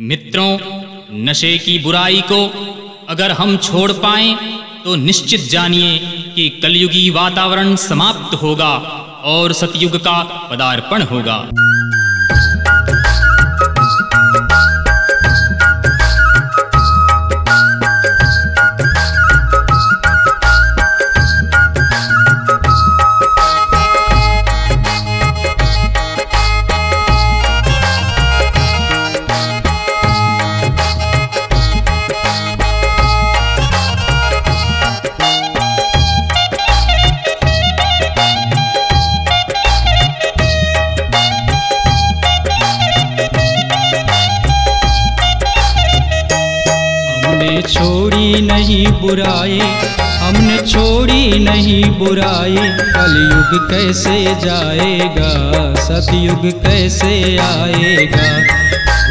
मित्रों, नशे की बुराई को अगर हम छोड़ पाए तो निश्चित जानिए कि कलयुगी वातावरण समाप्त होगा और सतयुग का पदार्पण होगा। हमने छोड़ी नहीं बुराई, हमने छोड़ी नहीं बुराई। कलयुग कैसे जाएगा, सतयुग कैसे आएगा?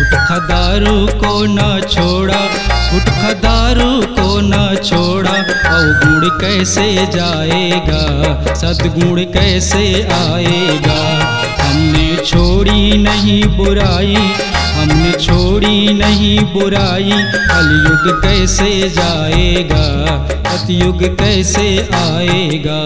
उठ खदारू को न छोड़ा उठ खदारू को न छोड़ा। अवगुण कैसे जाएगा, सदगुण कैसे आएगा? हमने छोड़ी नहीं बुराई हमने छोड़ी नहीं बुराई। कलयुग कैसे जाएगा? अतयुग कैसे आएगा?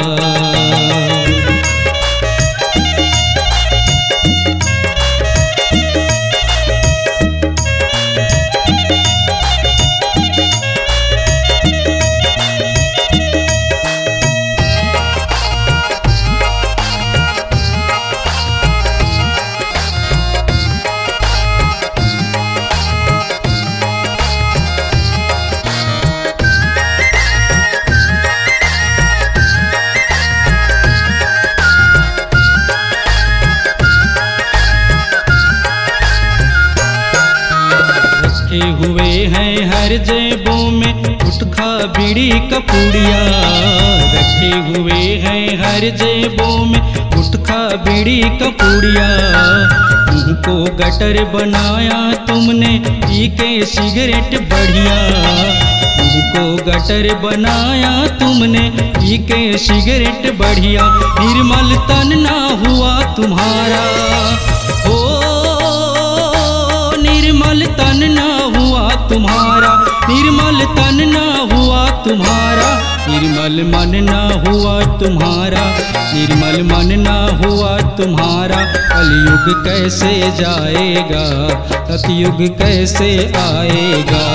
हैं हर जेबों में गुटखा बीड़ी कपूड़िया। रखे हुए हैं हर जेबों में गुटखा बीड़ी कपूड़िया। मुँह को गटर बनाया तुमने पी के सिगरेट बढ़िया। मुँह को गटर बनाया तुमने पी के सिगरेट बढ़िया। निर्मल तन ना हुआ तुम्हारा। तुम्हारा निर्मल तन न हुआ तुम्हारा, निर्मल मन न हुआ तुम्हारा, निर्मल मन न हुआ तुम्हारा। कलयुग कैसे जाएगा, सतयुग कैसे आएगा?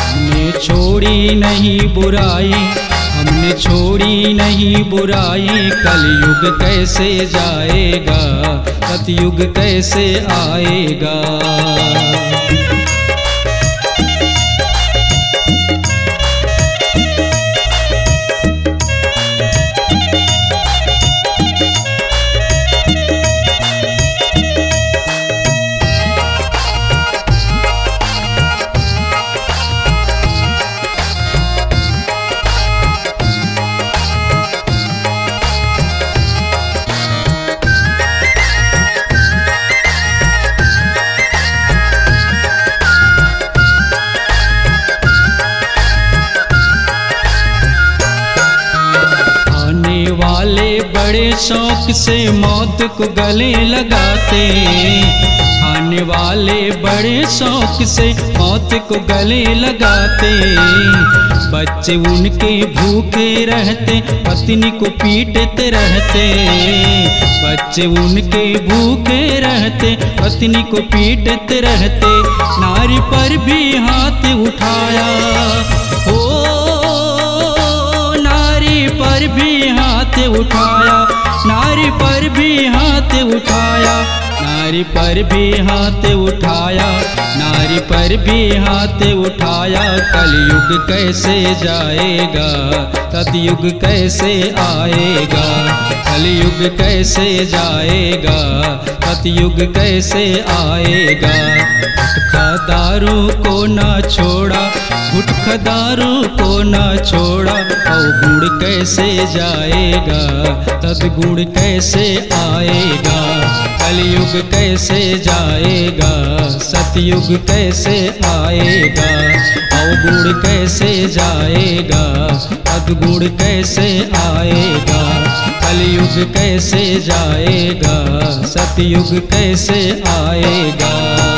हमने छोड़ी नहीं बुराई, हमने छोड़ी नहीं बुराई। कलयुग कैसे जाएगा, सतयुग कैसे आएगा? वाले बड़े शौक से मौत को गले लगाते आने वाले बड़े शौक से मौत को गले लगाते बच्चे उनके भूखे रहते, पत्नी को पीटते रहते बच्चे उनके भूखे रहते, पत्नी को पीटते रहते। नारी पर भी हाथ उठाया। ओ उठाया। नारी पर भी हाथ उठाया। नारी पर भी हाथ उठाया। नारी पर भी हाथ उठाया। कलयुग कैसे जाएगा? सतयुग कैसे आएगा? कलयुग कैसे जाएगा? सतयुग कैसे आएगा? गुटखा दारू को ना छोड़ा, गुटखा दारू को ना छोड़ा अवगुण कैसे जाएगा? सदगुण कैसे आएगा? कलयुग कैसे जाएगा? सतयुग कैसे आएगा? अवगुण कैसे जाएगा? सदगुण कैसे आएगा? कलयुग कैसे जाएगा? सतयुग कैसे आएगा?